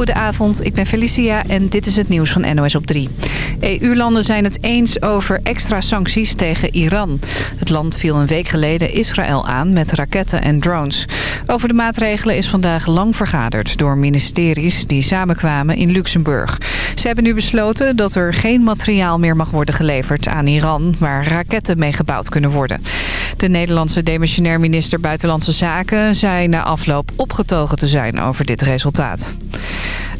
Goedenavond, ik ben Felicia en dit is het nieuws van NOS op 3. EU-landen zijn het eens over extra sancties tegen Iran. Het land viel een week geleden Israël aan met raketten en drones. Over de maatregelen is vandaag lang vergaderd door ministeries die samenkwamen in Luxemburg. Ze hebben nu besloten dat er geen materiaal meer mag worden geleverd aan Iran... waar raketten mee gebouwd kunnen worden. De Nederlandse demissionair minister Buitenlandse Zaken zei na afloop opgetogen te zijn over dit resultaat.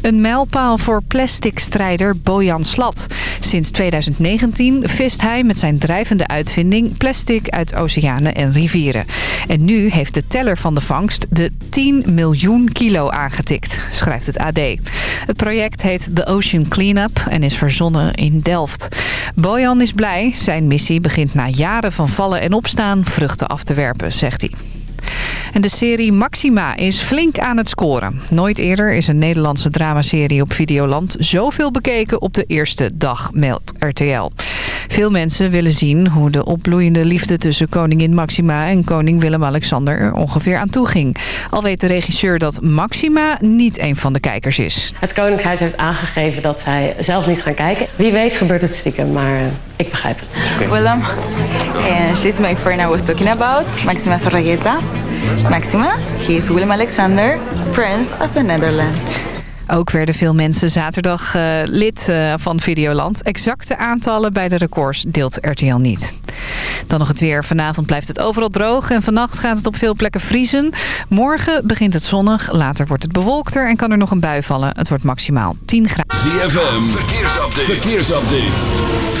Een mijlpaal voor plasticstrijder Bojan Slat. Sinds 2019 vist hij met zijn drijvende uitvinding plastic uit oceanen en rivieren. En nu heeft de teller van de vangst de 10 miljoen kilo aangetikt, schrijft het AD. Het project heet The Ocean Cleanup en is verzonnen in Delft. Bojan is blij. Zijn missie begint na jaren van vallen en opstaan vruchten af te werpen, zegt hij. En de serie Maxima is flink aan het scoren. Nooit eerder is een Nederlandse dramaserie op Videoland zoveel bekeken op de eerste dag, meldt RTL. Veel mensen willen zien hoe de opbloeiende liefde tussen koningin Maxima en koning Willem-Alexander er ongeveer aan toe ging. Al weet de regisseur dat Maxima niet een van de kijkers is. Het Koningshuis heeft aangegeven dat zij zelf niet gaan kijken. Wie weet gebeurt het stiekem, maar ik begrijp het. Willem, and she's my friend I was talking about, Maxima Sorregeta. Maxima, he is Willem Alexander, Prince of the Netherlands. Ook werden veel mensen zaterdag uh, lid uh, van Videoland. Exacte aantallen bij de records deelt RTL niet. Dan nog het weer. Vanavond blijft het overal droog en vannacht gaat het op veel plekken vriezen. Morgen begint het zonnig, later wordt het bewolkter en kan er nog een bui vallen. Het wordt maximaal 10 graden. ZFM, verkeersupdate. verkeersupdate.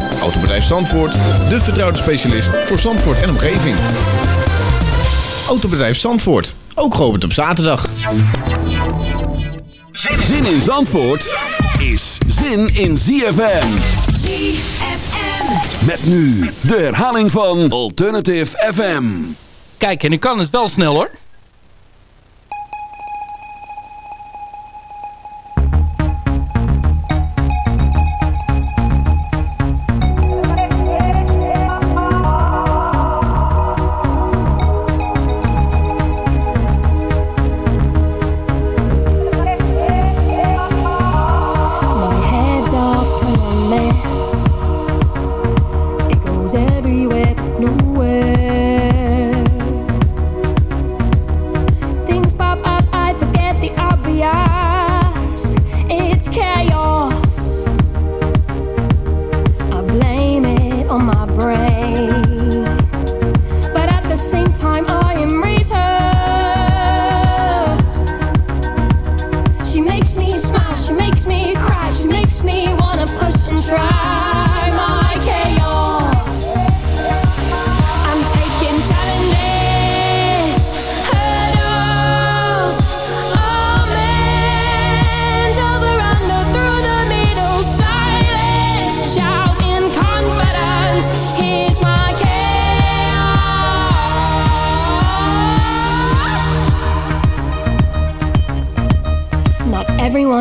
Autobedrijf Zandvoort, de vertrouwde specialist voor Zandvoort en omgeving. Autobedrijf Zandvoort. Ook geopend op zaterdag. Zin in Zandvoort is zin in ZFM. ZFM. Met nu de herhaling van Alternative FM. Kijk, en ik kan het wel snel hoor.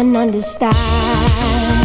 don't understand.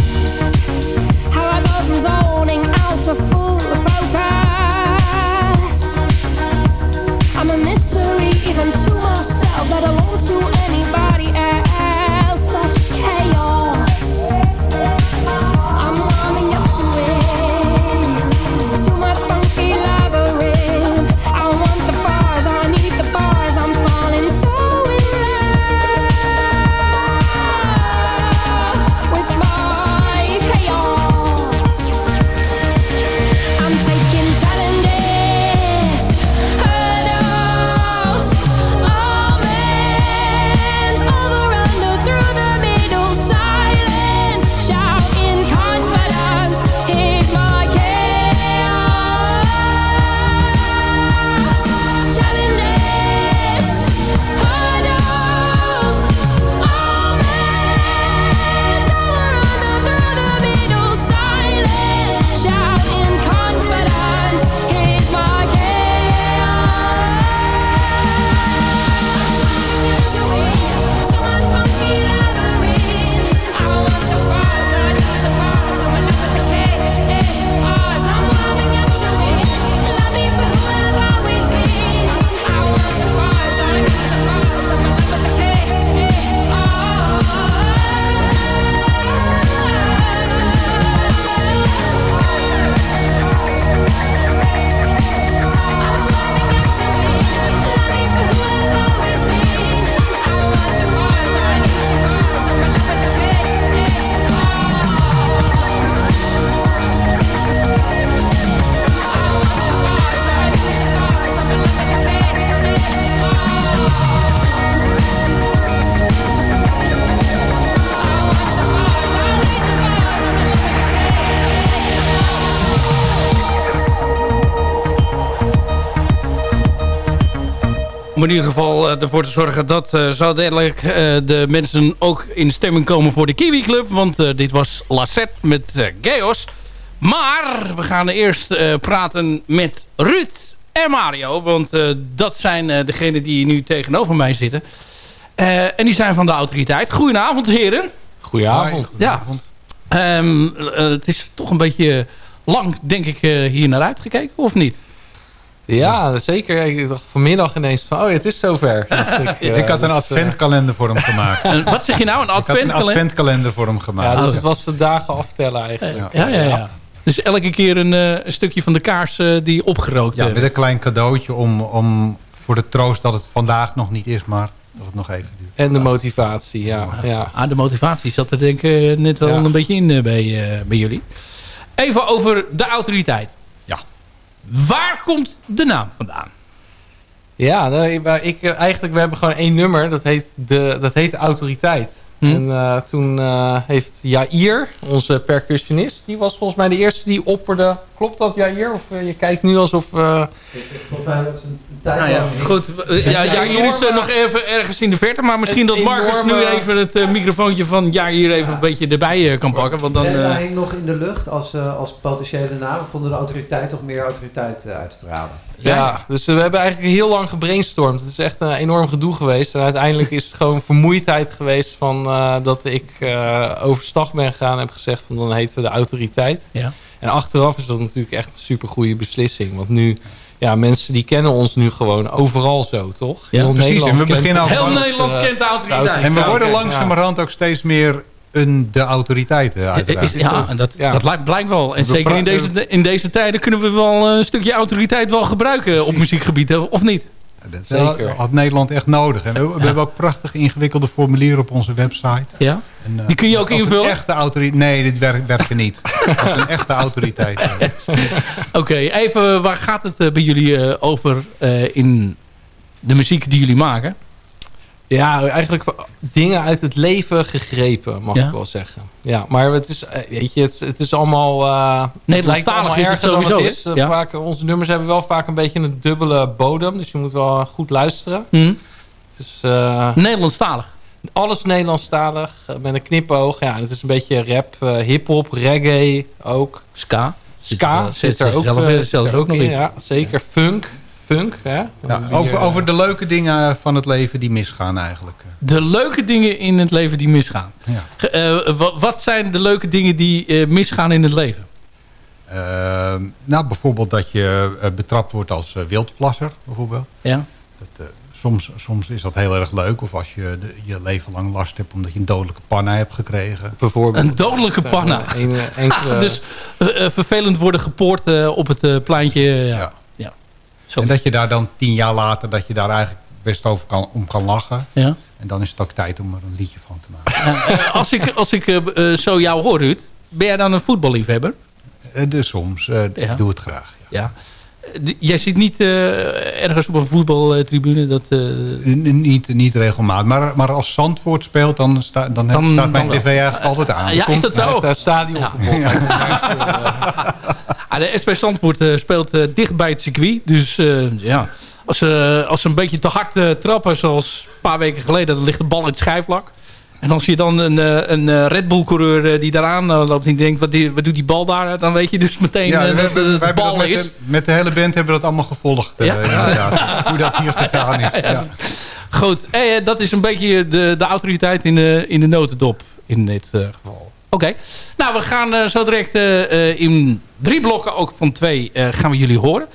In ieder geval eh, ervoor te zorgen dat uh, zo dadelijk uh, de mensen ook in stemming komen voor de Kiwi Club. Want dit was Lassette met Geos. Maar we gaan eerst praten met Ruud en Mario. Want dat zijn degenen die nu tegenover mij zitten. en die zijn van de autoriteit. Goedenavond heren. Goedenavond. Ja. Um, het is toch een beetje lang, denk ik, hier naar uitgekeken, of niet? Ja, zeker. Ik dacht vanmiddag ineens van, oh, het is zover. ik, uh, ik had een dus, adventkalender voor hem gemaakt. En wat zeg je nou, een adventkalender? een adventkalender voor hem gemaakt. Ja, dus het was de dagen aftellen eigenlijk. Ja, ja, ja. Dus elke keer een, uh, een stukje van de kaars uh, die opgerookt Ja, met een klein cadeautje om, om voor de troost dat het vandaag nog niet is, maar dat het nog even duurt. En de motivatie, ja. ja. Ah, de motivatie zat er denk ik net wel een beetje in bij, bij jullie. Even over de autoriteit. Waar komt de naam vandaan? Ja, nou, ik, eigenlijk, we hebben gewoon één nummer. Dat heet, de, dat heet Autoriteit. Hm? En uh, toen uh, heeft Jair, onze percussionist... die was volgens mij de eerste die opperde... Klopt dat, Jair? Of uh, je kijkt nu alsof... Volgens mij was een tijd nou ja, Goed, ja, Jair is nog even ergens in de verte... maar misschien dat Marcus nu even het microfoontje van Jair even een beetje erbij kan pakken. Want dan, hij hing nog in de lucht als, als potentiële naam. We vonden de autoriteit toch meer autoriteit uitstralen. Ja, dus we hebben eigenlijk heel lang gebrainstormd. Het is echt een enorm gedoe geweest. En uiteindelijk is het gewoon vermoeidheid geweest van uh, dat ik uh, overstag ben gegaan en heb gezegd van dan heten we de autoriteit. Ja. En achteraf is dat natuurlijk echt een super goede beslissing. Want nu, ja, mensen die kennen ons nu gewoon overal zo, toch? Ja, heel precies. Nederland en we beginnen kent, heel Nederland uh, kent de autoriteit. de autoriteit. En we worden langzamerhand ook steeds meer een de autoriteiten uiteraard. ja, en dat, ja. dat blijkt wel. En zeker in deze, in deze tijden kunnen we wel een stukje autoriteit wel gebruiken op muziekgebied, of niet? Dat Zeker. had Nederland echt nodig. En we, we hebben ook prachtig ingewikkelde formulieren op onze website. Ja? En, uh, Die kun je ook invullen? echte autoriteit. Nee, dit werkt, werkt er niet. Als een echte autoriteit. Oké, okay, even waar gaat het uh, bij jullie uh, over in de muziek die jullie maken? Ja, eigenlijk dingen uit het leven gegrepen, mag ik wel zeggen. Ja, maar het is, eh, weet je, het, het is allemaal... Uh, Nederlandstalig is het sowieso. Het is. Ja. Vaak, onze nummers hebben wel vaak een beetje een dubbele bodem. Dus je moet wel goed luisteren. Mm. Het is, uh, Nederlandstalig? Alles Nederlandstalig, met een knipoog. Ja, het is een beetje rap, uh, hip-hop, reggae ook. Ska? Ska zit, zit er ook, zelf, zelfs ook nog in. Ja, zeker. Funk funk. Hè? Ja, over, over de leuke dingen van het leven die misgaan eigenlijk. De leuke dingen in het leven die misgaan. Ja. Uh, wat zijn de leuke dingen die uh, misgaan in het leven? Uh, nou, bijvoorbeeld dat je betrapt wordt als wildplasser, bijvoorbeeld. Ja. Dat, soms, soms is dat heel erg leuk. Of als je de, je leven lang last hebt omdat je een dodelijke panna hebt gekregen. Bijvoorbeeld. Een dodelijke panna? Een, enkele... dus vervelend worden gepoord op het pleintje. ja. En dat je daar dan tien jaar later, dat je daar eigenlijk best over kan, om kan lachen. Ja. En dan is het ook tijd om er een liedje van te maken. Ja, eh, als ik, als ik uh, zo jou hoor, Ruud, ben jij dan een voetballiefhebber? Uh, dus soms. Ik doe het graag. Ja. Jij zit niet ergens op een voetbaltribune? Dat, niet, niet regelmatig. Maar, maar als Zandvoort speelt, dan, sta, dan, dan staat mijn tv eigenlijk altijd aan. Ja, is dat zo? Ja, stadion ja. de SP Zandvoort uh, speelt uh, dicht bij het circuit. Dus uh, ja, als, als ze een beetje te hard trappen, zoals een paar weken geleden, dan ligt de bal in het schijfvlak. En als je dan een, een Red Bull-coureur die daaraan loopt en denkt, wat, die, wat doet die bal daar? Dan weet je dus meteen ja, dat de bal met is. De, met de hele band hebben we dat allemaal gevolgd. Ja? hoe dat hier gegaan is. Ja. Goed, eh, dat is een beetje de, de autoriteit in de, in de notendop in dit geval. Oké. Nou, we gaan uh, zo direct uh, in drie blokken, ook van twee, gaan we jullie horen.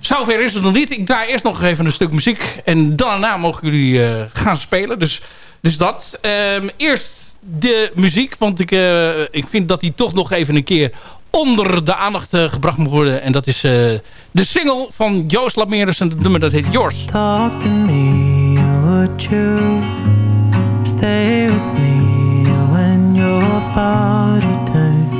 Zover is het nog niet. Ik draai eerst nog even een stuk muziek. En daarna mogen jullie gaan spelen. Dus, dus dat. Um, eerst de muziek. Want ik, ik vind dat die toch nog even een keer onder de aandacht gebracht moet worden. En dat is de single van Joost Lameres. En het nummer dat heet Yours. Talk to me, would you stay with body turns.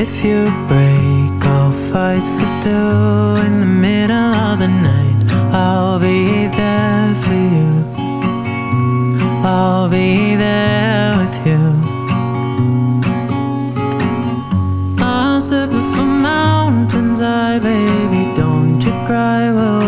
If you break, I'll fight for two in the middle of the night. I'll be there for you. I'll be there with you. I'm stepping for mountains, I baby. Don't you cry, will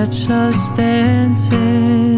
catch us dancing.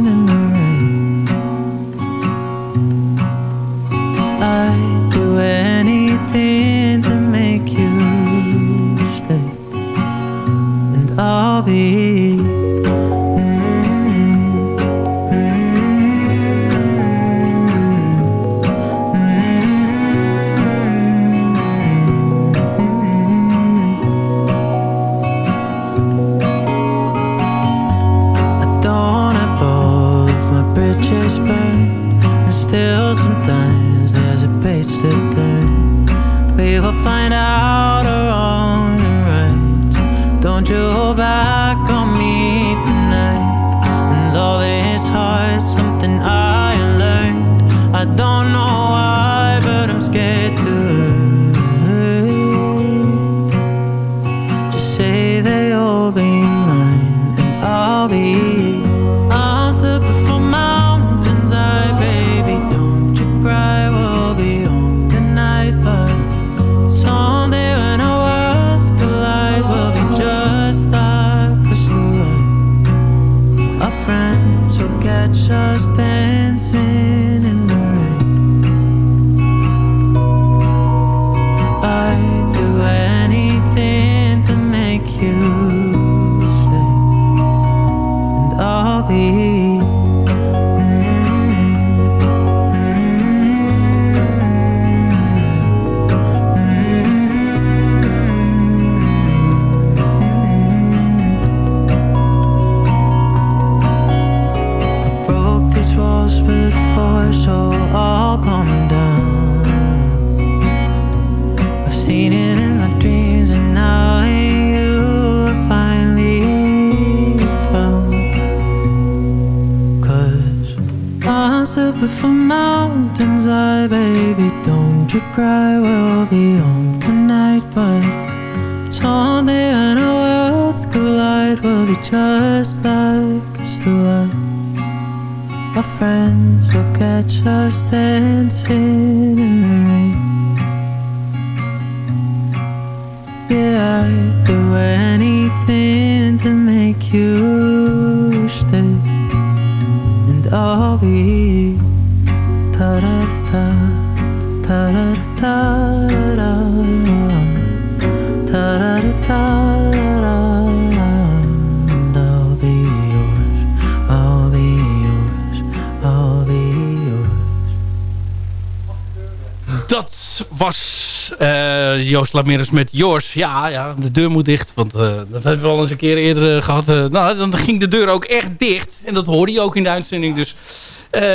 Joost met Jors. Ja, ja, de deur moet dicht. Want eh, dat hebben we al eens een keer eerder eh, gehad. Eh, nou, dan ging de deur ook echt dicht. En dat hoorde je ook in de uitzending. Dus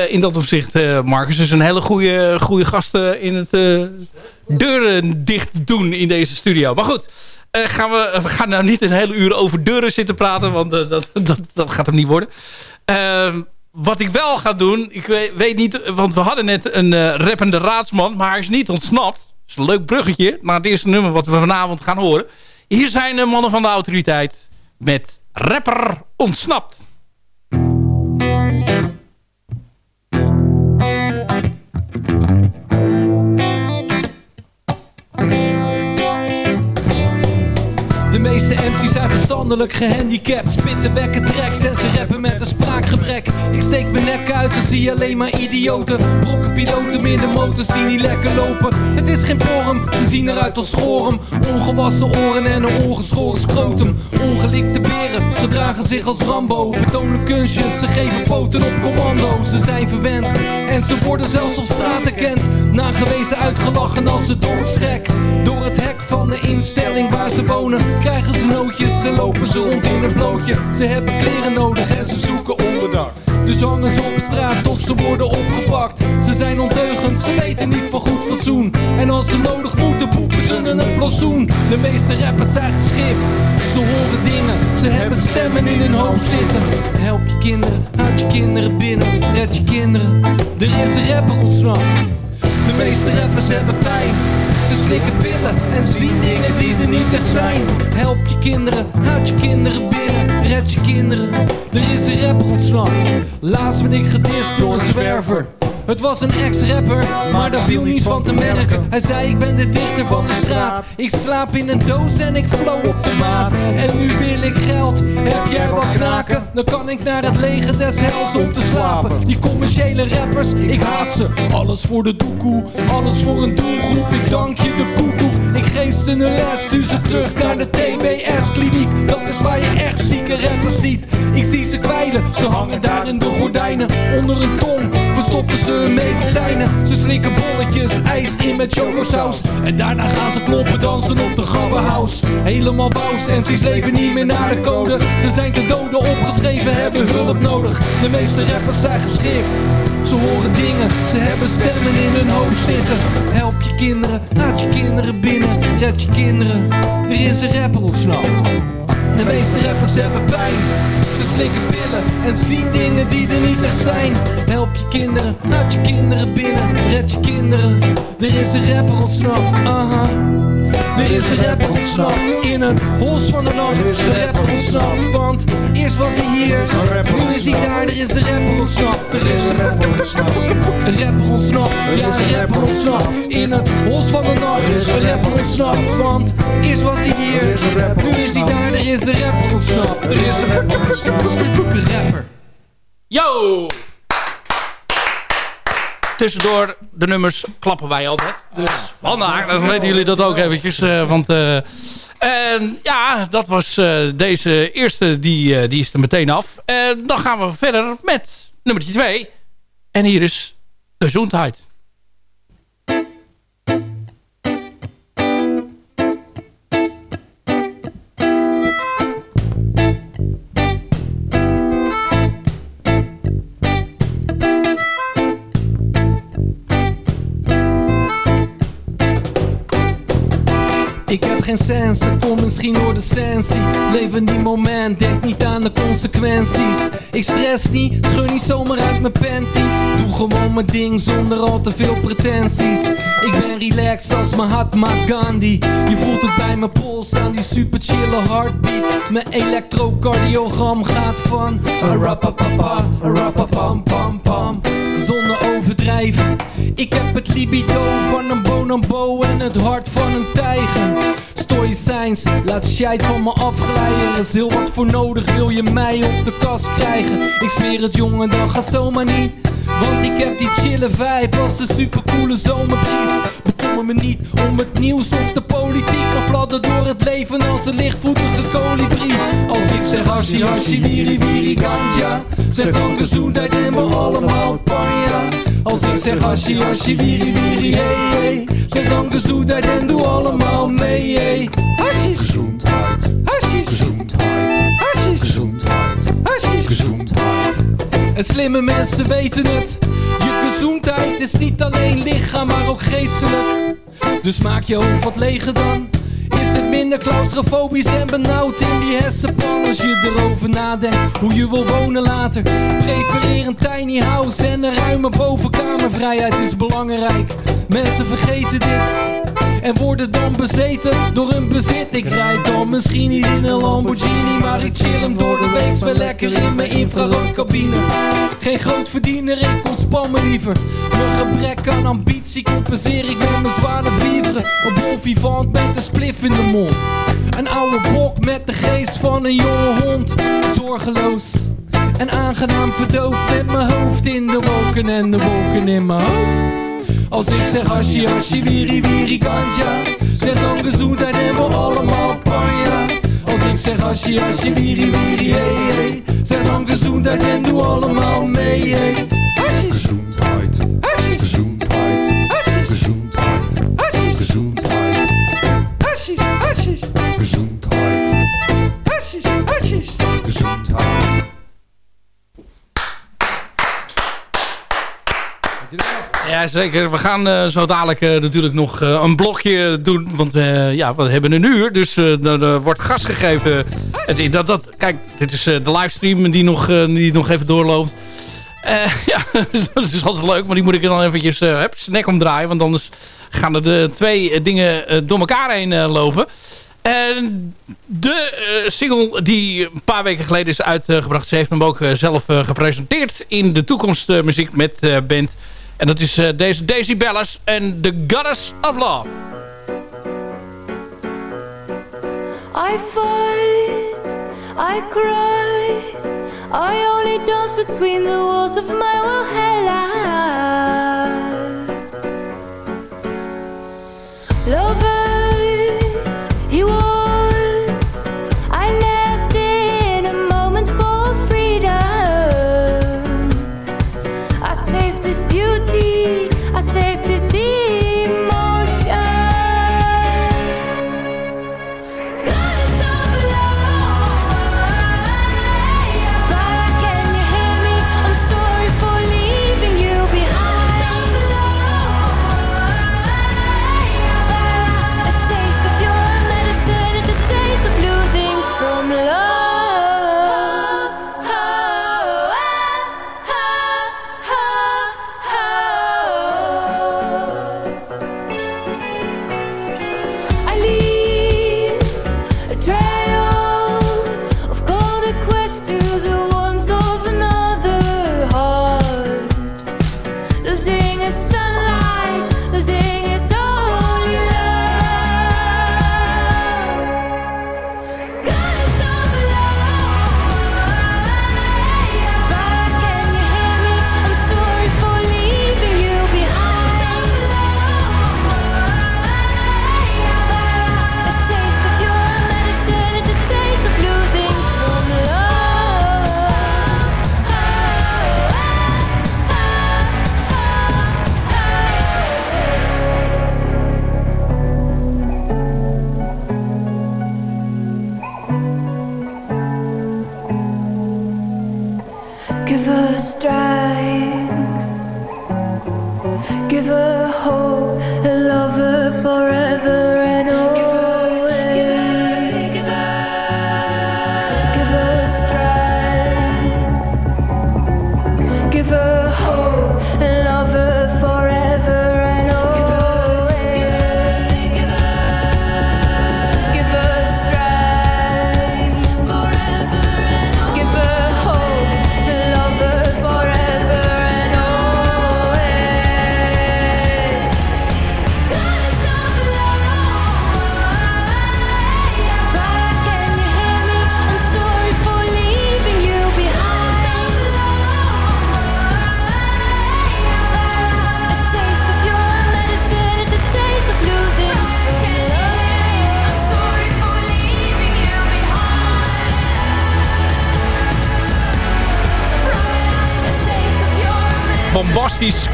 in dat opzicht, Marcus is een hele goede, goede gast in het deuren dicht doen in deze studio. Maar goed, gaan we, we gaan nou niet een hele uur over deuren zitten praten. Want dat, dat, dat gaat hem niet worden. Ehm, wat ik wel ga doen, ik weet, niet, want we hadden net een eh, rappende raadsman, maar hij is niet ontsnapt. Is een leuk bruggetje naar het eerste nummer wat we vanavond gaan horen. Hier zijn de mannen van de autoriteit met rapper ontsnapt. Verstandelijk gehandicapt Spitten wekken tracks en ze rappen met een spraakgebrek. Ik steek mijn nek uit en zie alleen maar idioten. Brokken piloten minder motors die niet lekker lopen. Het is geen porm, ze zien eruit als schorum Ongewassen oren en een ongeschoren scrotum. Ongelikte beren gedragen zich als Rambo. Vertonen kunstjes, ze geven poten op commando. Ze zijn verwend en ze worden zelfs op straat erkend Nagewezen uitgelachen als ze doodsgek Door het hek van de instelling waar ze wonen Krijgen ze nootjes en lopen ze rond in een blootje. Ze hebben kleren nodig en ze zoeken onderdak. Dus hangen ze op straat of ze worden opgepakt. Ze zijn ondeugend, ze weten niet van goed fatsoen. En als ze nodig moeten boeken ze een plantsoen De meeste rappers zijn geschift. Ze horen dingen, ze hebben stemmen in hun hoofd zitten. Help je kinderen, houd je kinderen binnen Red je kinderen, er is een rapper ontsnapt de meeste rappers hebben pijn. Ze slikken pillen en zien dingen die er niet echt zijn. Help je kinderen, houd je kinderen binnen. Red je kinderen, er is een rapper ontsnapt. Laatst ben ik gedist door een zwerver. Het was een ex-rapper, maar daar viel niets van te merken. Hij zei ik ben de dichter van de straat. Ik slaap in een doos en ik flow op de maat. En nu wil ik geld, heb jij wat knaken? Dan kan ik naar het leger des hels om te slapen. Die commerciële rappers, ik haat ze. Alles voor de doekoe, alles voor een doelgroep. Ik dank je de koekoek. Ik geef ze een les, stuur ze terug naar de TBS-kliniek. Dat is waar je echt zieke rappers ziet. Ik zie ze kwijlen, ze hangen daar in de gordijnen. Onder een tong verstoppen ze medicijnen. Ze slikken bolletjes, ijs in met chocosaus. En daarna gaan ze kloppen, dansen op de gabberhouse. Helemaal wous, MC's leven niet meer naar de code. Ze zijn te doden opgeschreven, hebben hulp nodig. De meeste rappers zijn geschift. Ze horen dingen, ze hebben stemmen in hun hoofd zitten. Help je kinderen, laat je kinderen binnen. Red je kinderen, er is een rapper ontsnapt. De meeste rappers hebben pijn. Ze slikken pillen en zien dingen die er niet echt zijn. Help je kinderen, laat je kinderen binnen. Red je kinderen, er is een rapper ontsnapt. Aha. Er is een rapper ontsnapt in het hols van de nacht. Er is een rapper ontsnapt, want eerst was hij hier. Nu is hij daar, er is een rapper ontsnapt. Er is een rapper ontsnapt. Een rapper ontsnapt, ja, een rapper ontsnapt. In het hols van de nacht. Er is een rapper ontsnapt, want eerst was hij hier. Nu is hij daar, er is een rapper ontsnapt. Er is een rapper ontsnapt. Een rapper. Yo! Tussendoor de nummers klappen wij altijd. Dus vandaar, dan weten jullie dat ook eventjes. eh, want eh, en ja, dat was eh, deze eerste, die, die is er meteen af. En dan gaan we verder met nummertje 2. En hier is Gezondheid. Ik geen sens, kom misschien door de sensie. Leef in die moment, denk niet aan de consequenties. Ik stress niet, scheur niet zomaar uit mijn panty. Doe gewoon mijn ding zonder al te veel pretenties. Ik ben relaxed als Mahatma Gandhi. Je voelt het bij mijn pols aan die super chille heartbeat. Mijn elektrocardiogram gaat van Arapapapa, pam pam. Zonder overdrijven Ik heb het libido van een bonambo En het hart van een tijger Stoïcijns, laat shit van me afglijden. Er is heel wat voor nodig, wil je mij op de kast krijgen? Ik zweer het jongen, dan gaat zomaar niet. Want ik heb die chille vibe als de supercoole zomerbries Bekommer me niet om het nieuws of de politiek. Maar fladder door het leven als een lichtvoetige kolibrie. Als ik zeg hashi hashi wiri wiri ganja. Zeg dan gezondheid en we allemaal panja. Als ik zeg hashi hashi wiri wiri hey hey. Zeg dan gezondheid en doe allemaal mee hey. Hashish Gezondheid. Hashish Gezondheid. Hashish Gezondheid. Hashish Gezondheid. En slimme mensen weten het gezondheid is niet alleen lichaam, maar ook geestelijk. Dus maak je hoofd wat leger dan. Is het minder claustrofobisch en benauwd in die hersenpan Als je erover nadenkt? Hoe je wil wonen later. Prefereer een tiny house en een ruime bovenkamer Vrijheid is belangrijk, mensen vergeten dit en worden dan bezeten door hun bezit. Ik rijd dan misschien niet in een Lamborghini Maar ik chill hem door de week. Wel lekker in mijn infraroodcabine Geen groot verdiener, ik ontspan me liever. Mijn gebrek aan ambitie compenseer ik met mijn zware viveren Een bon vivant met een spliff in de mond. Een oude bok met de geest van een jonge hond. Zorgeloos en aangenaam verdoofd Met mijn hoofd in de wolken en de wolken in mijn hoofd. Als ik zeg hashi hashi wiri wiri ganja. Zeg dan gezondheid en we allemaal panja Als ik zeg hashi hashi wiri wiri hey hey. Zeg dan gezondheid en doe allemaal mee hey. Gezondheid Hashish Gezondheid Hashish Gezondheid Hashish Gezondheid Hashish Hashish Gezondheid Hashish Hashish Gezondheid Ja, zeker. We gaan eh, zo dadelijk eh, natuurlijk nog eh, een blokje doen. Want ja, we hebben een uur. Dus er wordt gas gegeven. Dat, dat, kijk, dit is de livestream die nog, die nog even doorloopt. Ja, dat is altijd leuk. Maar die moet ik dan eventjes uh, snack omdraaien. Want anders gaan er de twee dingen door elkaar heen lopen. En de single die een paar weken geleden is uitgebracht... ze heeft hem ook zelf gepresenteerd in de toekomstmuziek met band... En dat is eh, deze Daisy Bellas en The Goddess of Love. I fight, I cry, I only dance between the walls of my Valhalla. Lover, Does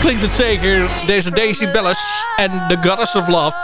klinkt het zeker. Deze Daisy Bellis en The Goddess of Love.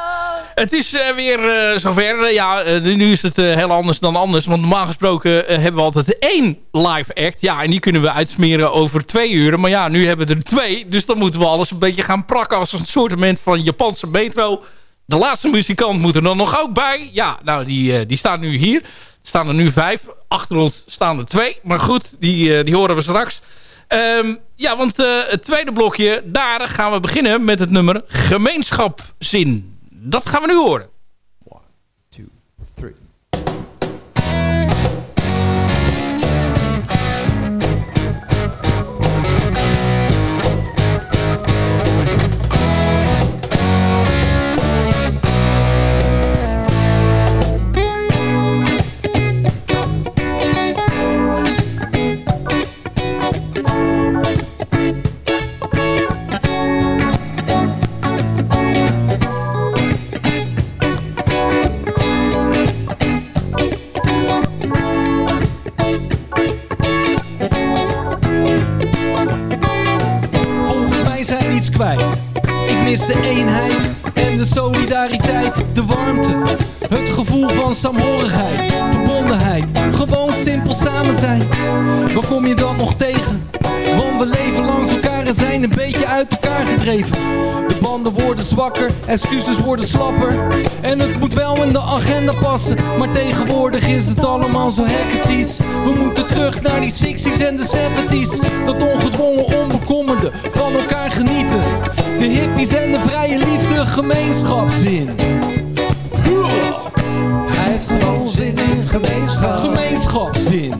Het is eh, weer eh, zover. Eh, ja, nu is het heel anders dan anders. Want normaal gesproken hebben we altijd één live act. Ja, en die kunnen we uitsmeren over twee uur. Maar ja, nu hebben we er twee. Dus dan moeten we alles een beetje gaan prakken als een soort van Japanse metro. De laatste muzikant moet er dan nog ook bij. Ja, nou, die, die staan nu hier. Er staan er nu vijf. Achter ons staan er twee. Maar goed, die, die horen we straks. Ehm, ja, want eh, het tweede blokje, daar gaan we beginnen met het nummer Gemeenschapzin. Dat gaan we nu horen. Mis de eenheid en de solidariteit, de warmte. Het gevoel van saamhorigheid, verbondenheid. Gewoon simpel samen zijn. Waar kom je dan nog tegen? Want we leven langs elkaar en zijn een beetje uit elkaar gedreven. Banden worden zwakker, excuses worden slapper. En het moet wel in de agenda passen. Maar tegenwoordig is het allemaal zo hectisch. We moeten terug naar die 60s en de 70s. Dat ongedwongen onbekommerde van elkaar genieten. De hippies en de vrije liefde, gemeenschapszin. Hij heeft gewoon zin in gemeenschap. Gemeenschapszin.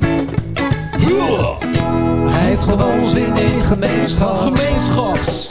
Hij heeft gewoon zin in gemeenschap. Gemeenschapszin.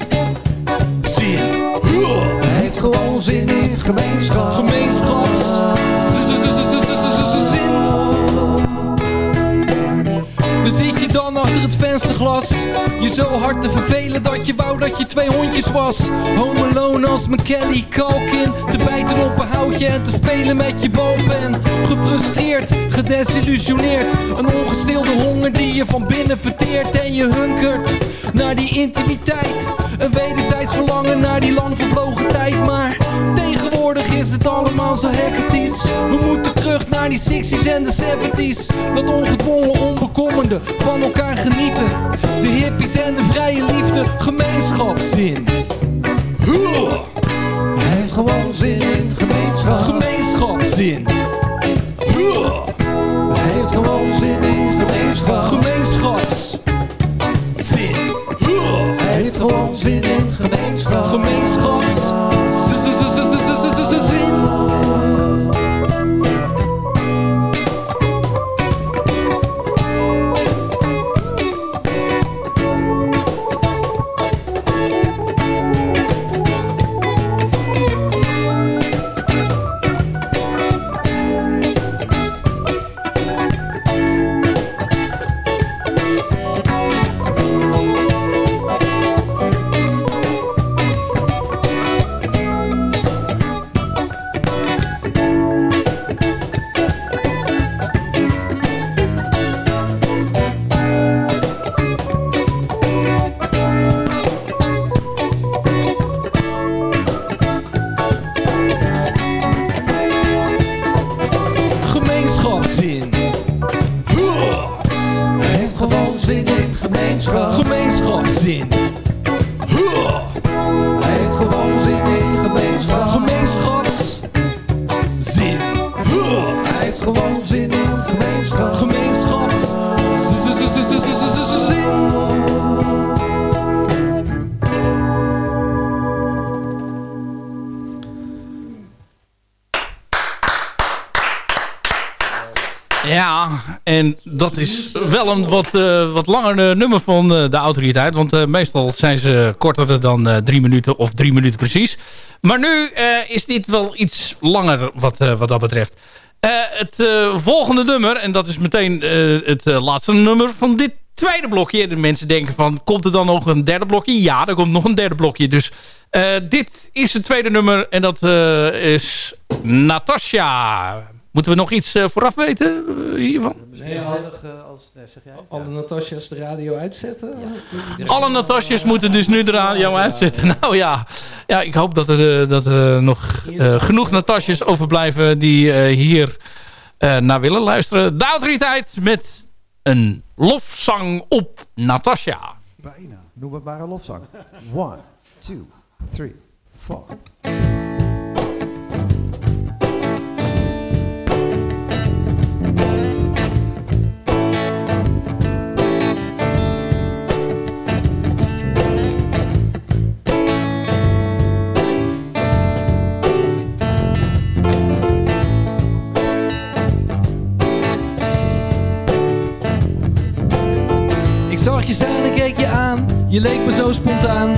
Je zo hard te vervelen dat je wou dat je twee hondjes was. Home alone als McKelly Kalkin. Te bijten op een houtje en te spelen met je balpen. Gefrustreerd, gedesillusioneerd. Een ongestilde honger die je van binnen verteert. En je hunkert naar die intimiteit. Een wederzijds verlangen naar die lang vervlogen tijd. Maar tegenwoordig is het allemaal zo hectisch. We moeten terug naar die 60s en de 70s. Dat ongedwongen onbekommerde van elkaar genieten. De hippies en de vrije liefde, gemeenschapszin. Hij heeft gewoon zin in gemeenschap. Gemeenschapszin. Hij heeft gewoon zin in gemeenschap. Gemeenschapszin. Hij heeft gewoon zin in gemeenschap. Gemeenschapszin. En dat is wel een wat, eh, wat langer eh, nummer van eh, de autoriteit. Want meestal zijn ze korter dan drie minuten of drie minuten precies. Maar nu is dit wel iets langer wat, wat dat betreft. Het volgende nummer, en dat is meteen het laatste nummer van dit tweede blokje. De mensen denken van, komt er dan nog een derde blokje? Ja, er komt nog een derde blokje. Dus dit is het tweede nummer en dat eh, is Natasha. Moeten we nog iets eh, vooraf weten eh, hiervan? Handig eh, als... Nee, zeg jij het? Alle Natasja's de radio uitzetten? Alle Natasjes moeten dus nu de radio uitzetten. Nou ja, ja ik hoop dat er, dat er nog genoeg Natasjes overblijven die hier eh, naar willen luisteren. De autoriteit met een lofzang op Natasja. Bijna. Noembare lofzang. One, two, three, four. Je leek me zo spontaan.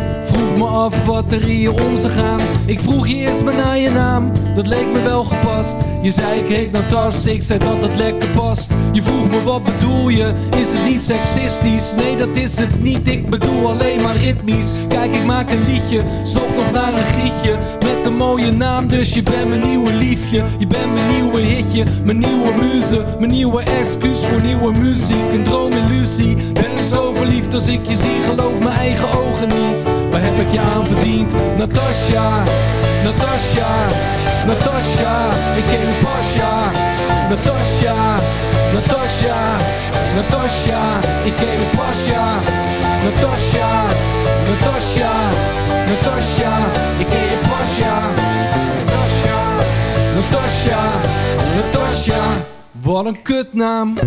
Af wat er hier om zou gaan. Ik vroeg je eerst maar naar je naam. Dat leek me wel gepast. Je zei ik heet Natas. Ik zei dat dat lekker past. Je vroeg me wat bedoel je? Is het niet seksistisch? Nee, dat is het niet. Ik bedoel alleen maar ritmisch. Kijk, ik maak een liedje. Zocht nog naar een gietje. Met een mooie naam, dus je bent mijn nieuwe liefje. Je bent mijn nieuwe hitje. Mijn nieuwe muze. Mijn nieuwe excuus voor nieuwe muziek. Een droomillusie. Ben zo verliefd als ik je zie. Geloof mijn eigen ogen niet. Waar heb ik je aan verdiend? Natasja, Natasja, Natasja. Ik ken een pasja. Natasja, Natasja, Natasja. Ik ken een pasja. Natasja, Natasja, Natasja. Ik ken je pasja. Natasja, Natasja, Natasja. Wat een kutnaam.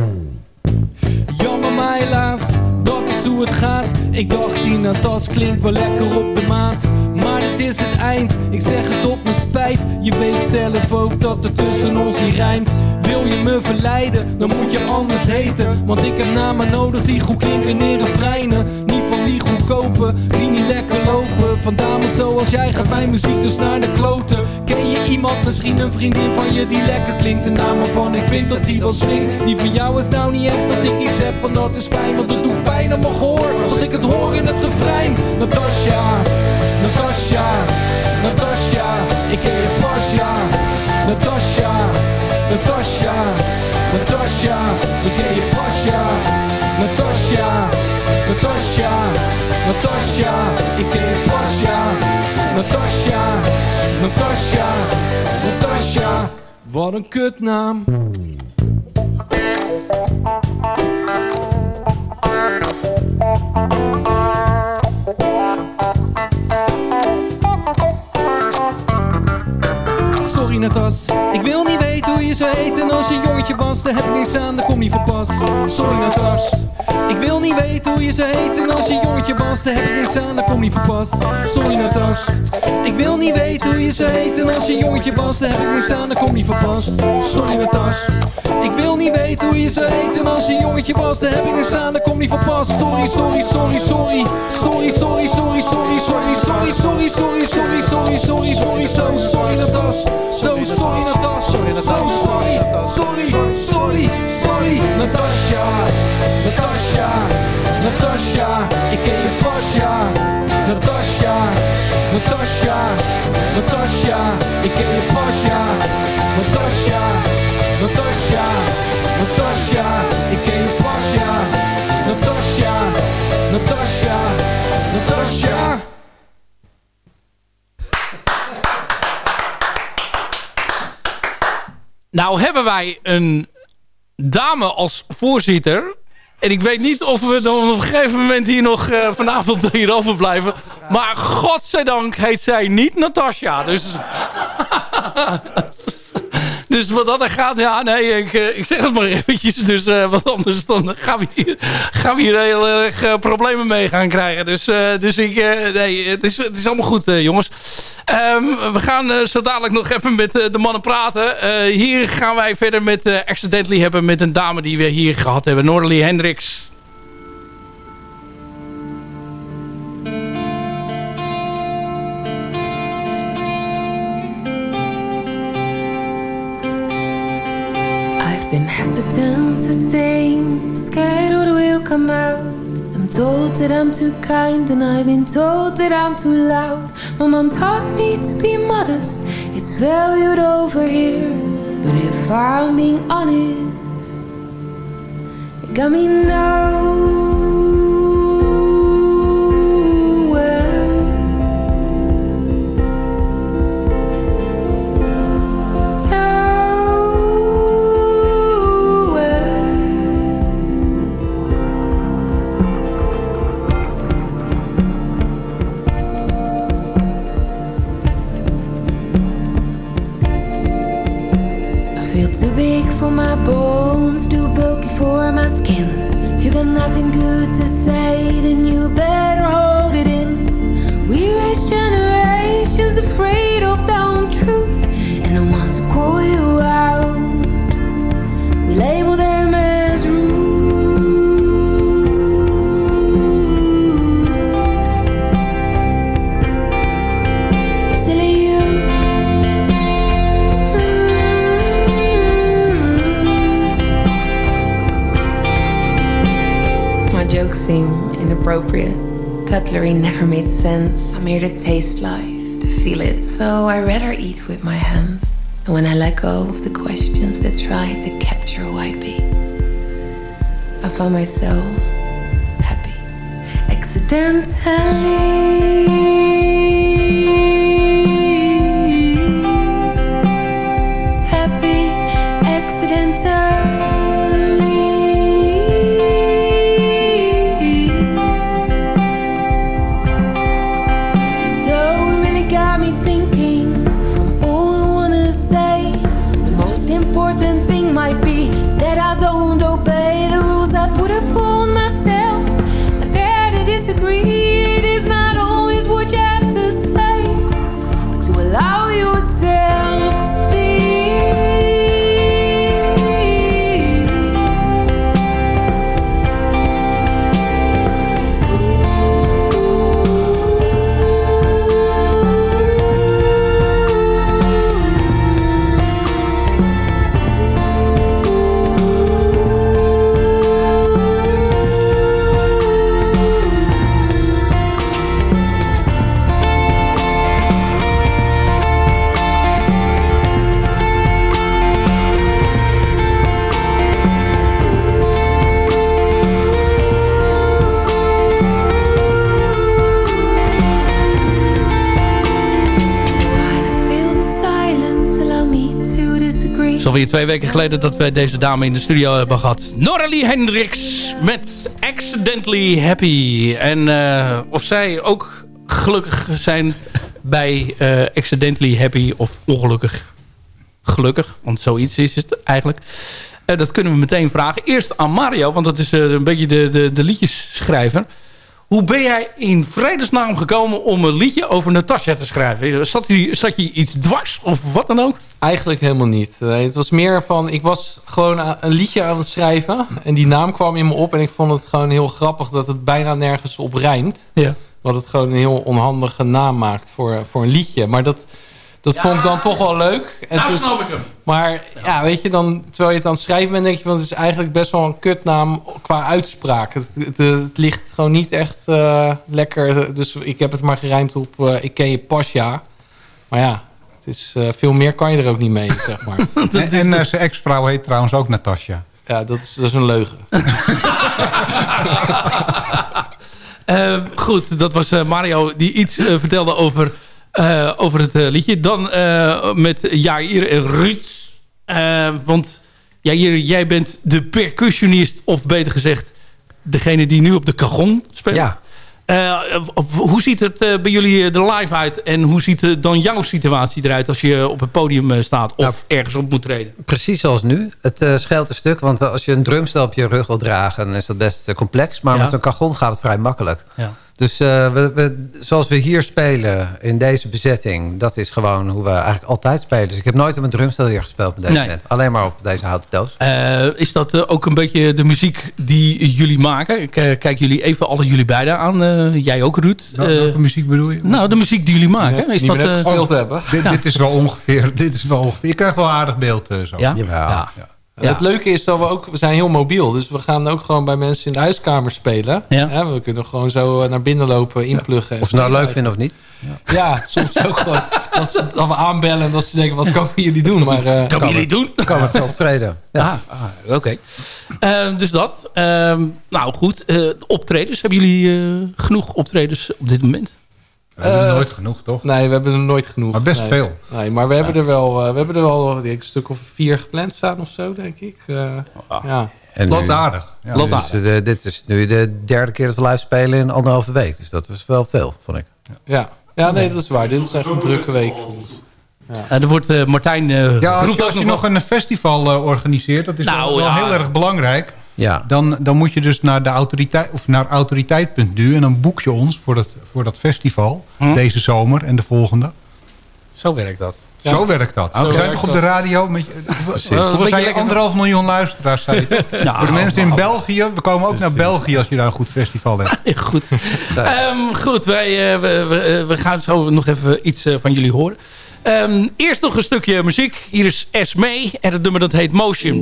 Helaas, dat is hoe het gaat. Ik dacht die Natas klinkt wel lekker op de maat. Maar dit is het eind, ik zeg het op mijn spijt. Je weet zelf ook dat er tussen ons niet rijmt. Wil je me verleiden, dan moet je anders heten. Want ik heb namen nodig die goed klinken in refreinen. Die goedkope, die niet lekker lopen. Van dames zoals jij gaat mijn muziek dus naar de kloten. Ken je iemand, misschien een vriendin van je die lekker klinkt? Een naam waarvan ik vind dat die wel swingt. Die van jou is nou niet echt dat ik iets heb van dat is fijn. Want het doet pijn aan mijn gehoor als ik het hoor in het refrein. Natasja, Natasja, Natasja, ik ken je pasja. Natasja, Natasja, Natasja, ik ken je pasja. Natasja, Natasja, Natasja, ik ken je pasja. Natasja, Natasja, Natasja, wat een kutnaam. Sorry Natas, ik wil niet weten hoe je zou heten als je jongetje was. Daar heb ik niks aan, daar kom niet van pas. Sorry Natas, hoe je zou heten als je jongetje was. Daar heb ik niks aan, daar kom niet pas. Sorry Natas, ik wil niet weten hoe je zou heten als je jongetje was. Daar heb ik niks aan, daar kom niet pas. Sorry Natas, ik wil niet weten hoe je zou heten als je jongetje was. Daar heb ik niks aan, daar kom niet van pas. Sorry, sorry, sorry, sorry. Sorry, sorry, sorry, sorry, sorry, sorry, sorry, sorry, sorry, sorry, sorry, sorry, so sorry Natas. Zo sorry Natas, sorry Natas, sorry, sorry, sorry, sorry, Natasja, Natasja, Natasja, ik ken je pasja, Natasja, Natasja, Natasja, ik ken je pasja, Natasja, Natasja, Natasja, ik ken je pasja, Natasja, Natasja, Natasja. Nou hebben wij een dame als voorzitter. En ik weet niet of we dan op een gegeven moment hier nog eh, vanavond hierover blijven. Maar godzijdank heet zij niet Natasja. Dus, dus wat dat gaat, ja nee, ik, eh, ik zeg het maar eventjes. Dus uh, wat anders dan gaan we hier, gaan we hier heel erg uh, problemen mee gaan krijgen. Dus, dus ik, nee, het is, het is allemaal goed jongens. Um, we gaan zo dadelijk nog even met de mannen praten. hier gaan wij verder met Accidentally hebben met een dame die we hier gehad hebben. Noorderly Hendricks. Come out. I'm told that I'm too kind, and I've been told that I'm too loud. My mom taught me to be modest, it's valued over here. But if I'm being honest, it got me nowhere. Say, then you better inappropriate. Cutlery never made sense. I'm here to taste life, to feel it, so I rather eat with my hands. And when I let go of the questions that try to capture who I'd be, I found myself happy. Accidentally twee weken geleden dat wij deze dame in de studio hebben gehad. Noralie Hendricks met Accidentally Happy. En eh, of zij ook gelukkig zijn bij eh, Accidentally Happy of ongelukkig gelukkig. Want zoiets is het eigenlijk. Eh, dat kunnen we meteen vragen. Eerst aan Mario, want dat is een beetje de, de, de liedjesschrijver. Hoe ben jij in vredesnaam gekomen om een liedje over Natasja te schrijven? Zat, je, zat je iets dwars of wat dan ook? Eigenlijk helemaal niet. Nee, het was meer van, ik was gewoon een liedje aan het schrijven. En die naam kwam in me op. En ik vond het gewoon heel grappig dat het bijna nergens op rijmt. Ja. Wat het gewoon een heel onhandige naam maakt voor, voor een liedje. Maar dat, dat vond ik dan toch wel leuk. En Nou toen- snap ik hem. Maar ja, weet je, dan, terwijl je het aan het schrijven bent, denk je... want het is eigenlijk best wel een kutnaam qua uitspraak. Het, het, het ligt gewoon niet echt eh, lekker. Dus ik heb het maar gerijmd op... eh, ik ken je pasja. Maar ja, het is, eh, veel meer kan je er ook niet mee, zeg maar. En, en eh, zijn ex-vrouw heet trouwens ook Natasja. Ja, dat is, dat is een leugen. Eh, goed, dat was eh, Mario die iets vertelde over, eh, over het eh, liedje. Dan eh, met Jair en Ruud. Want Jair, jij bent de percussionist, of beter gezegd... degene die nu op de cajon speelt. Ja. Hoe ziet het bij jullie de live uit? En hoe ziet dan jouw situatie eruit als je op het podium staat... of ergens op moet treden? Precies zoals nu. Het scheelt een stuk, want als je een drumstel op je rug wil dragen... dan is dat best complex. Maar Ja. met een cajon gaat het vrij makkelijk. Ja. Dus eh, we, we, zoals we hier spelen, in deze bezetting... dat is gewoon hoe we eigenlijk altijd spelen. Dus ik heb nooit op een drumstel hier gespeeld met deze Nee. band. Alleen maar op deze houten doos. Eh, is dat eh, ook een beetje de muziek die jullie maken? Ik kijk jullie even alle jullie beiden aan. Eh, jij ook, Ruud. Wel- Eh, Welke muziek bedoel je? nou, de muziek die jullie maken. net- is die dat, net gespeeld hebben. Dit, Ja. dit is wel ongeveer... Dit is wel ongeveer je krijgt wel een aardig beeld zo. Ja? Ja. En Het leuke is dat we ook, we zijn heel mobiel. Dus we gaan ook gewoon bij mensen in de huiskamer spelen. Ja. we kunnen gewoon zo eh, naar binnen lopen, inpluggen. Of ze nou leuk vinden of niet. Ja, soms ook gewoon dat, ze, dat we aanbellen en dat ze denken, wat komen jullie doen? Maar, eh, Komen jullie doen? Komen we optreden. Ja. Ah, ah, Oké. Eh, dus dat. Ehm, nou goed, eh, optredens. Hebben jullie eh, genoeg optredens op dit moment? We hebben Eh, nooit genoeg, toch? Nee, we hebben er nooit genoeg. Maar best Nee. veel. Nee, maar we hebben er wel, eh, we hebben er wel denk ik, een stuk of vier gepland staan of zo, denk ik. Eh, ja. En nu- aardig. Ja. Dus, eh, dit is nu de derde keer dat we live spelen in anderhalve week. Dus dat was wel veel, vond ik. Ja. ja, nee, dat is waar. Dit is echt een drukke week. Ja. Eh, er wordt eh, Martijn eh Ja, als roept ook als je nog nog een festival eh, organiseert, dat is Nou, wel, wel ja. heel erg belangrijk. Ja. Dan, dan moet je dus naar de autoriteit of naar autoriteit.nu en dan boek je ons voor dat, voor dat festival Hm? deze zomer en de volgende. Zo werkt dat. Zo werkt dat. Zo We zijn toch op dat. de radio? Met, hoeveel je? lekker- Anderhalf miljoen luisteraars, zei je toch? Nou, Voor de mensen in. België. We komen ook naar België als je daar een goed festival hebt. goed. Ehm, goed, wij, eh, we, we, eh, we gaan zo nog even iets eh, van jullie horen. Ehm, eerst nog een stukje muziek. Hier is Esme en het nummer dat heet Motion.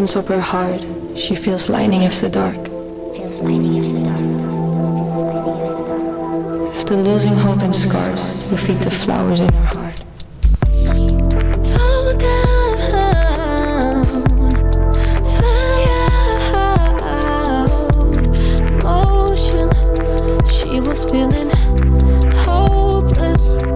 Opens up her heart. She feels lightning after dark. Feels lightning after dark. After losing hope and scars, you feed the flowers in her heart. Fall down, fly out, motion. She was feeling hopeless.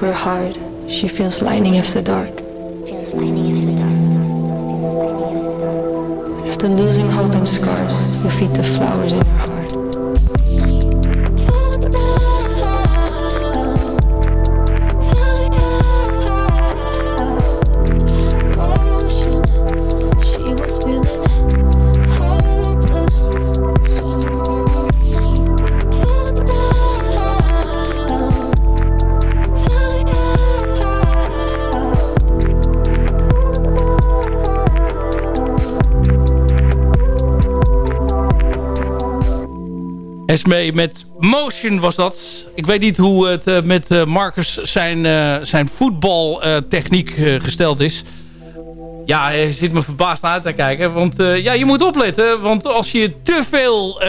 Her heart. She feels lightning after dark. Feels lightning after dark. After losing hope and scars, you feed the flowers in her heart. Esme met Motion was dat. Ik weet niet hoe het eh, met eh, Marcus zijn, eh, zijn voetbaltechniek gesteld is. Ja, je zit me verbaasd uit te kijken. Want ja, je moet opletten. Want als je te veel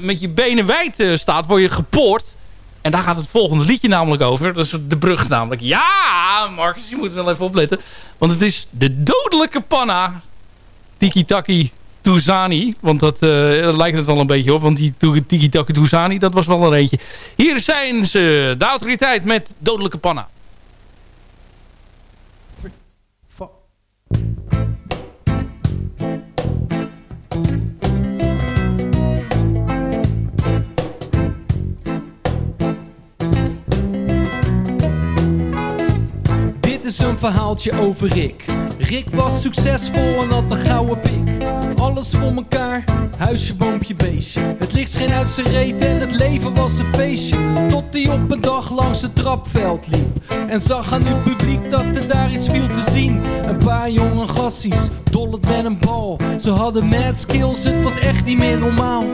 met je benen wijd staat, word je gepoord. En daar gaat het volgende liedje namelijk over. Dat is de brug namelijk. Ja, Marcus, je moet wel even opletten. Want het is de dodelijke panna. Tiki Taki Touzani. Want dat eh, lijkt het wel een beetje op. Want die Tiki Taki Touzani, dat was wel een eentje. Hier zijn ze, de autoriteit met dodelijke panna. Dit is een verhaaltje over Rick. Rick was succesvol en had een gouden pik. Alles voor elkaar, huisje, boompje, beestje. Het licht scheen uit zijn reet en het leven was een feestje. Tot hij op een dag langs het trapveld liep. En zag aan het publiek dat er daar iets viel te zien. Een paar jonge gassies, dollend met een bal. Ze hadden mad skills, het was echt niet meer normaal.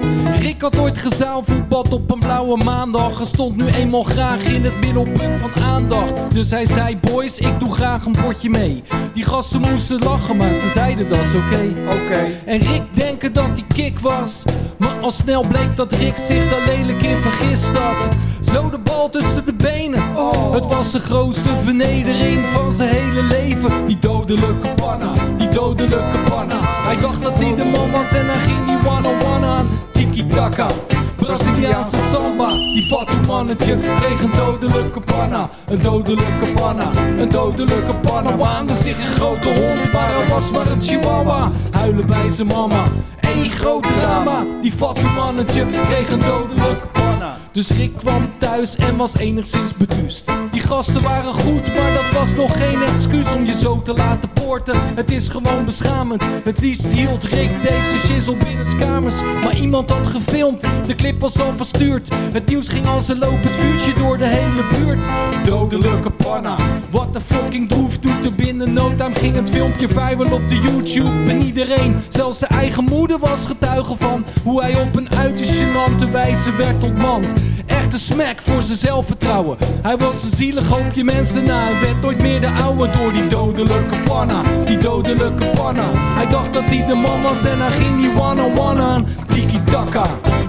Rick had ooit gezaalvoetbald op een blauwe maandag. En stond nu eenmaal graag in het middelpunt van aandacht. Dus hij zei, boys, ik doe graag een potje mee. Die gasten moesten lachen, maar ze zeiden dat is oké. Oké. En Rick denken dat hij kick was. Maar al snel bleek dat Rick zich daar lelijk in vergist had. Zo de bal tussen de benen. Het was de grootste vernedering van zijn hele leven. Die dodelijke panna, die dodelijke panna. Hij dacht dat hij de man was en hij ging die one-on-one aan. Tiki-taka. Braziliaanse samba, die fatu mannetje kreeg een dodelijke panna, een dodelijke panna, een dodelijke panna. Waande zich een grote hond, maar hij was maar een chihuahua. Huilen bij zijn mama, één groot drama. Die fatu mannetje kreeg een dodelijke panna. Dus Rick kwam thuis en was enigszins beduust. Die gasten waren goed, maar dat was nog geen excuus om je zo te laten poorten. Het is gewoon beschamend. Het liefst hield Rick deze shizzle binnen kamers. Maar iemand had gefilmd, de clip was al verstuurd. Het nieuws ging als een lopend vuurtje door de hele buurt. Dodelijke panna, wat de fucking droef doet er binnen no ging het filmpje viral op de YouTube. En iedereen, zelfs zijn eigen moeder was getuige van hoe hij op een uiterst wijze werd ontmand. Echte smack voor zijn zelfvertrouwen. Hij was een zielig hoopje mensen na. Hij werd nooit meer de oude door die dodelijke panna. Die dodelijke panna. Hij dacht dat hij de man was en hij ging die one-on-one aan. Tiki-taka.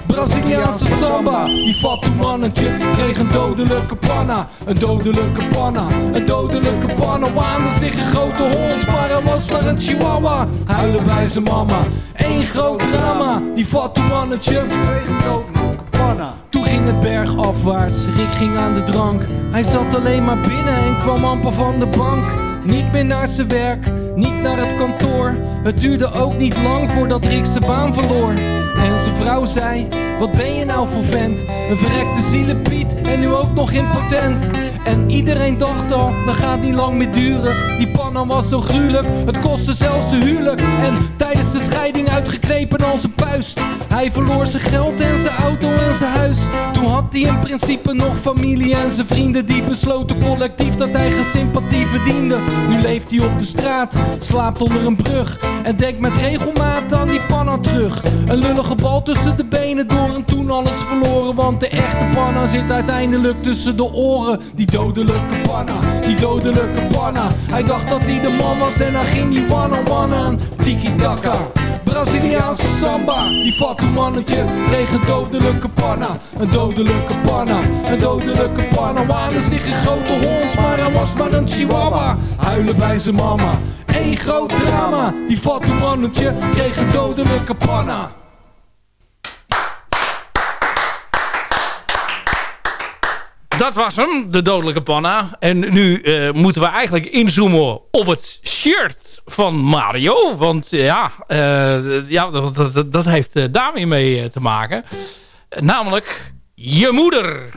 Braziliaanse samba. Die fatu mannetje kreeg een dodelijke panna. Een dodelijke panna. Een dodelijke panna. Waande zich een grote hond. Maar hij was maar een chihuahua. Huilen bij zijn mama. Eén groot drama. Die fatu mannetje kreeg een dodelijke panna. Ging het berg afwaarts, Rick ging aan de drank. Hij zat alleen maar binnen en kwam amper van de bank. Niet meer naar zijn werk, niet naar het kantoor. Het duurde ook niet lang voordat Rick zijn baan verloor. En vrouw zei, wat ben je nou voor vent? Een verrekte zielenpiet en nu ook nog impotent. En iedereen dacht al, dat gaat niet lang meer duren. Die panna was zo gruwelijk, het kostte zelfs zijn huwelijk. En tijdens de scheiding uitgeknepen als een puist. Hij verloor zijn geld en zijn auto en zijn huis. Toen had hij in principe nog familie en zijn vrienden. Die besloten collectief dat hij geen sympathie verdiende. Nu leeft hij op de straat, slaapt onder een brug. En denkt met regelmaat aan die panna terug. Een lullige bal tussen de benen door en toen alles verloren. Want de echte panna zit uiteindelijk tussen de oren. Die dodelijke panna, die dodelijke panna. Hij dacht dat hij de man was en hij ging die one-on-one aan. Tiki-taka. Braziliaanse samba, die fatu mannetje kreeg een dodelijke panna, een dodelijke panna, een dodelijke panna. Waande zich een grote hond, maar hij was maar een chihuahua. Huilen bij zijn mama, één groot drama. Die fatu mannetje kreeg een dodelijke panna. Dat was hem, de dodelijke panna. En nu eh, moeten we eigenlijk inzoomen op het shirt van Mario. Want eh, ja, eh, ja dat, dat, dat heeft daarmee mee te maken. namelijk je moeder.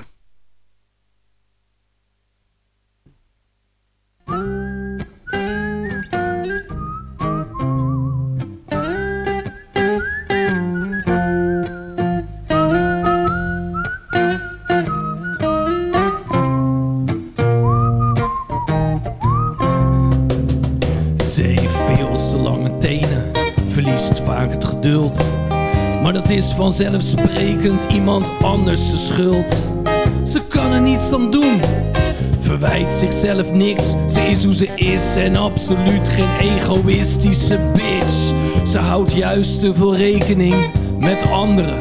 Geduld. Maar dat is vanzelfsprekend iemand anders de schuld. Ze kan er niets aan doen, verwijt zichzelf niks. Ze is hoe ze is en absoluut geen egoïstische bitch. Ze houdt juist te veel rekening met anderen.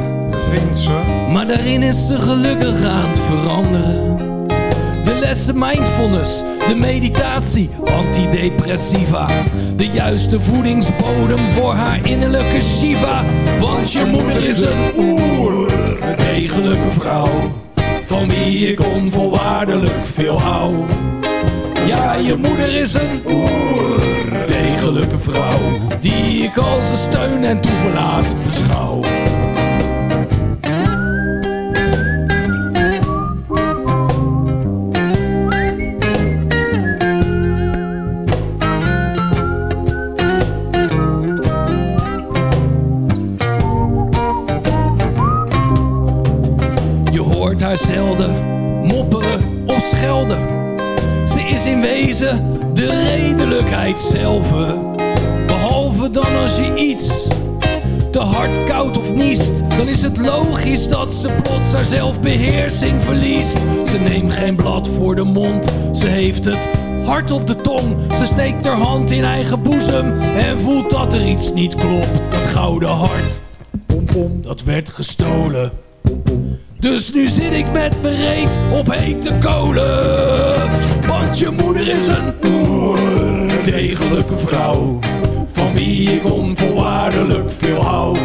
Vindt ze? Maar daarin is ze gelukkig aan het veranderen. De lessen mindfulness, de meditatie, antidepressiva. De juiste voedingsbodem voor haar innerlijke Shiva. Want je moeder is een oer, degelijke vrouw. Van wie ik onvoorwaardelijk veel hou. Ja, je moeder is een oer, degelijke vrouw. Die ik als een steun en toeverlaat beschouw. Hoort haar zelden mopperen of schelden. Ze is in wezen de redelijkheid zelf. Behalve dan als je iets te hard koud of niest, dan is het logisch dat ze plots haar zelfbeheersing verliest. Ze neemt geen blad voor de mond, ze heeft het hart op de tong. Ze steekt haar hand in eigen boezem en voelt dat er iets niet klopt. Dat gouden hart, pom pom, dat werd gestolen. Dus nu zit ik met mijn reet op hete kolen. Want je moeder is een oer, degelijke vrouw. Van wie ik onvoorwaardelijk veel hou.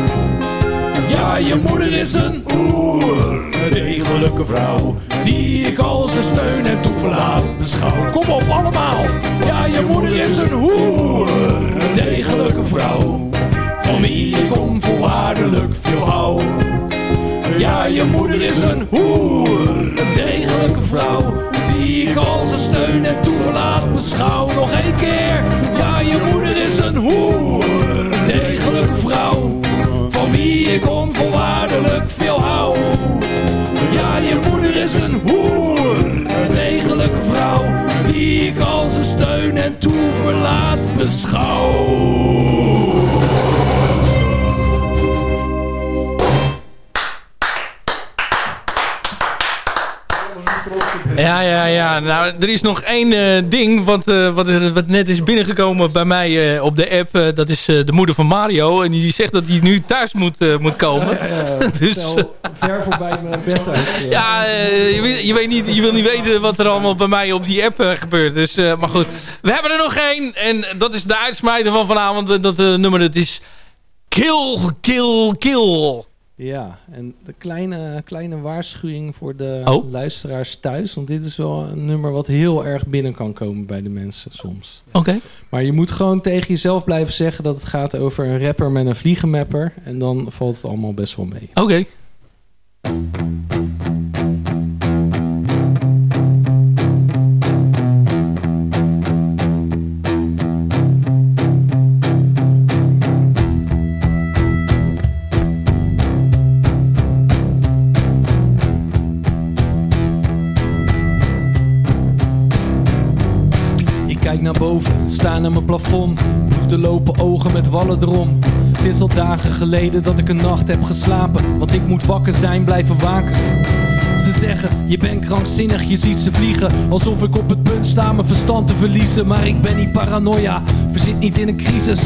Ja, je moeder is een oer, degelijke vrouw. Die ik als een steun en toeverlaat beschouw. Kom op allemaal. Ja, je moeder is een hoer, degelijke vrouw. Van wie ik onvoorwaardelijk veel hou. Ja, je moeder is een hoer, een degelijke vrouw. Die ik als een steun en toeverlaat beschouw. Nog één keer. Ja, je moeder is een hoer, een degelijke vrouw. Van wie ik onvoorwaardelijk veel hou. Ja, je moeder is een hoer, een degelijke vrouw. Die ik als een steun en toeverlaat beschouw. Ja. Nou, er is nog één eh, ding wat, eh, wat, wat net is binnengekomen bij mij eh, op de app. Eh, dat is eh, de moeder van Mario. En die zegt dat hij nu thuis moet, eh, moet komen. dus, ver voorbij mijn bed uit. ja, eh, je, weet- je, weet niet, je wil niet weten wat er allemaal bij mij op die app eh, gebeurt. Dus, eh, maar goed, we hebben er nog één. En dat is de uitsmijter van vanavond. Eh, Dat eh, nummer dat is Kill, Kill, Kill. Ja, en de kleine, kleine waarschuwing voor de Oh. luisteraars thuis. Want dit is wel een nummer wat heel erg binnen kan komen bij de mensen soms. Oké. Maar je moet gewoon tegen jezelf blijven zeggen dat het gaat over een rapper met een vliegenmapper. En dan valt het allemaal best wel mee. Oké. Boven, sta aan mijn plafond. Bloeden lopen ogen met wallen erom. Het is al dagen geleden dat ik een nacht heb geslapen. Want ik moet wakker zijn, blijven waken. Ze zeggen, je bent krankzinnig, je ziet ze vliegen. Alsof ik op het punt sta mijn verstand te verliezen. Maar ik ben niet paranoia, verzit niet in een crisis.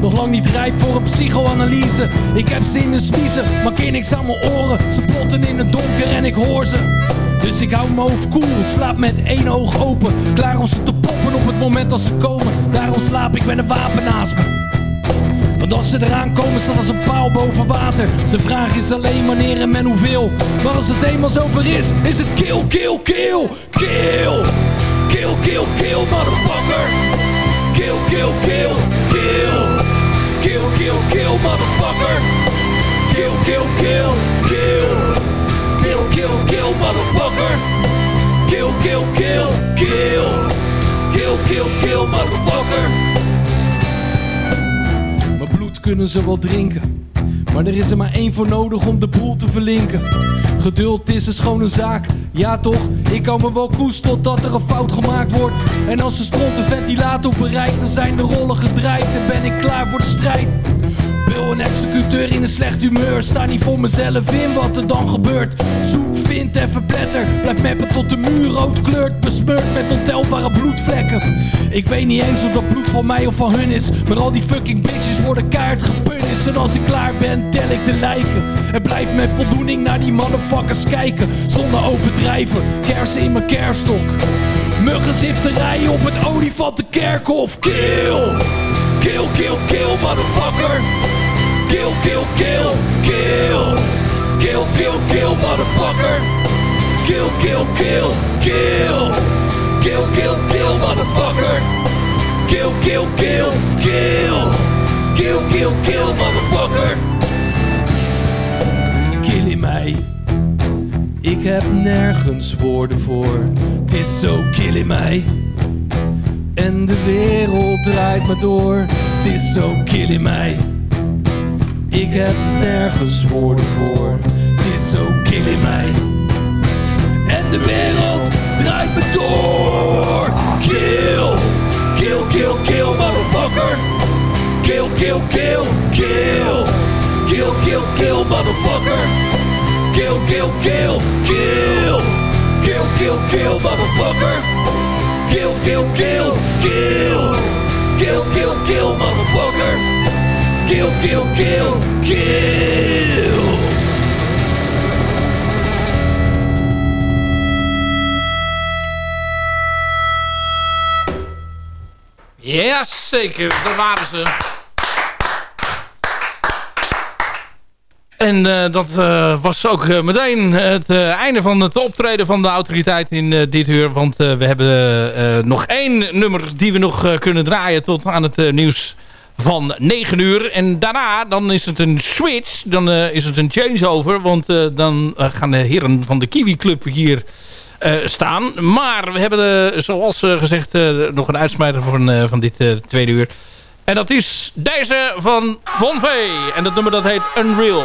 Nog lang niet rijp voor een psychoanalyse. Ik heb zin in smiezen, maar keer niks aan mijn oren. Ze plotten in het donker en ik hoor ze. Dus ik hou mijn hoofd koel, slaap met één oog open. Klaar om ze te op het moment dat ze komen. Daarom slaap ik met een wapen naast me. Want als ze eraan komen, staat als een paal boven water. De vraag is alleen wanneer en met hoeveel. Maar als het eenmaal zover is, is het kill, kill, kill, kill. Kill, kill, kill, motherfucker. Kill, kill, kill, kill. Kill, kill, kill, motherfucker. Kill, kill, kill, kill. Kill, kill, kill, motherfucker. Kill, kill, kill, kill. Kill, kill, kill, motherfucker. Mijn bloed kunnen ze wel drinken. Maar er is er maar één voor nodig om de boel te verlinken. Geduld is een schone zaak, ja toch? Ik kan me wel koest totdat er een fout gemaakt wordt. En als de stront de ventilator bereikt, dan zijn de rollen gedraaid en ben ik klaar voor de strijd. Een executeur in een slecht humeur. Sta niet voor mezelf in wat er dan gebeurt. Zoek, vind en verpletter. Blijf meppen tot de muur rood kleurt. Besmeurd met ontelbare bloedvlekken. Ik weet niet eens of dat bloed van mij of van hun is. Maar al die fucking bitches worden kaart gepunis. En als ik klaar ben, tel ik de lijken. En blijf met voldoening naar die motherfuckers kijken. Zonder overdrijven. Kersen in mijn kerststok. Muggenzifterijen op het olifantenkerkhof. Kill! Kill, kill, kill, motherfucker. Kill, kill, kill, kill. Kill, kill, kill, motherfucker. Kill, kill, kill, kill. Kill, kill, kill, motherfucker. Kill, kill, kill, kill. Kill, kill, kill, motherfucker. Kill in mij. Ik heb nergens woorden voor. Het is zo kill in mij. En de wereld draait me door. Het is zo kill in mij. Ik heb nergens woorden voor. Het is zo kill in mij. En de wereld draait me door. Kill, kill, kill, kill, motherfucker. Kill, kill, kill, kill. Kill, kill, kill, motherfucker. Kill, kill, kill, kill. Kill, kill, kill, motherfucker. Kill, kill, kill, kill. Kill, kill, kill, motherfucker. Kill, kill, kill, kill. Ja, zeker. Daar waren ze. En eh, dat eh, was ook eh, meteen het einde van het optreden van de autoriteit in dit uur. Want we hebben nog één nummer die we nog kunnen draaien tot aan het nieuws van 9 uur. En daarna dan is het een switch. Dan eh, is het een changeover. Want eh, dan eh, gaan de heren van de Kiwi Club hier staan. Maar we hebben, zoals gezegd, nog een uitsmijter van, van dit tweede uur. En dat is deze van Von V. En dat nummer dat heet. Unreal